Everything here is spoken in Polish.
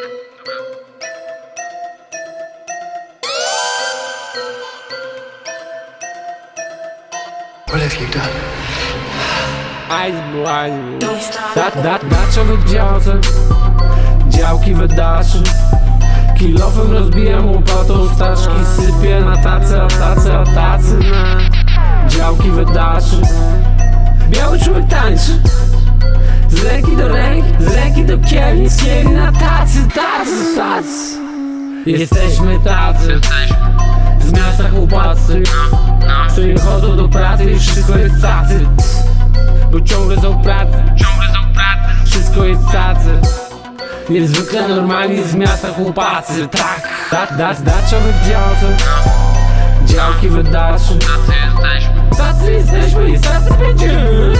What have you done? I'm blind. Da, da, daczowy działce, działki wydaszy. Kilofem rozbijam łopatą staczki, sypię na tacy, a tacy, a tacy na działki wydaszy. Biały człowiek tańczy kieli na tacy, tacy, tacy. Jesteśmy tacy. Z miasta chłopacy nie chodzą do pracy i wszystko jest tacy. Bo ciągle są pracy. Wszystko jest tacy. Niezwykle normalni z miasta chłopacy Tak, tak, da, daczowych działce. Działki wydaczy Tacy jesteśmy i tacy będziemy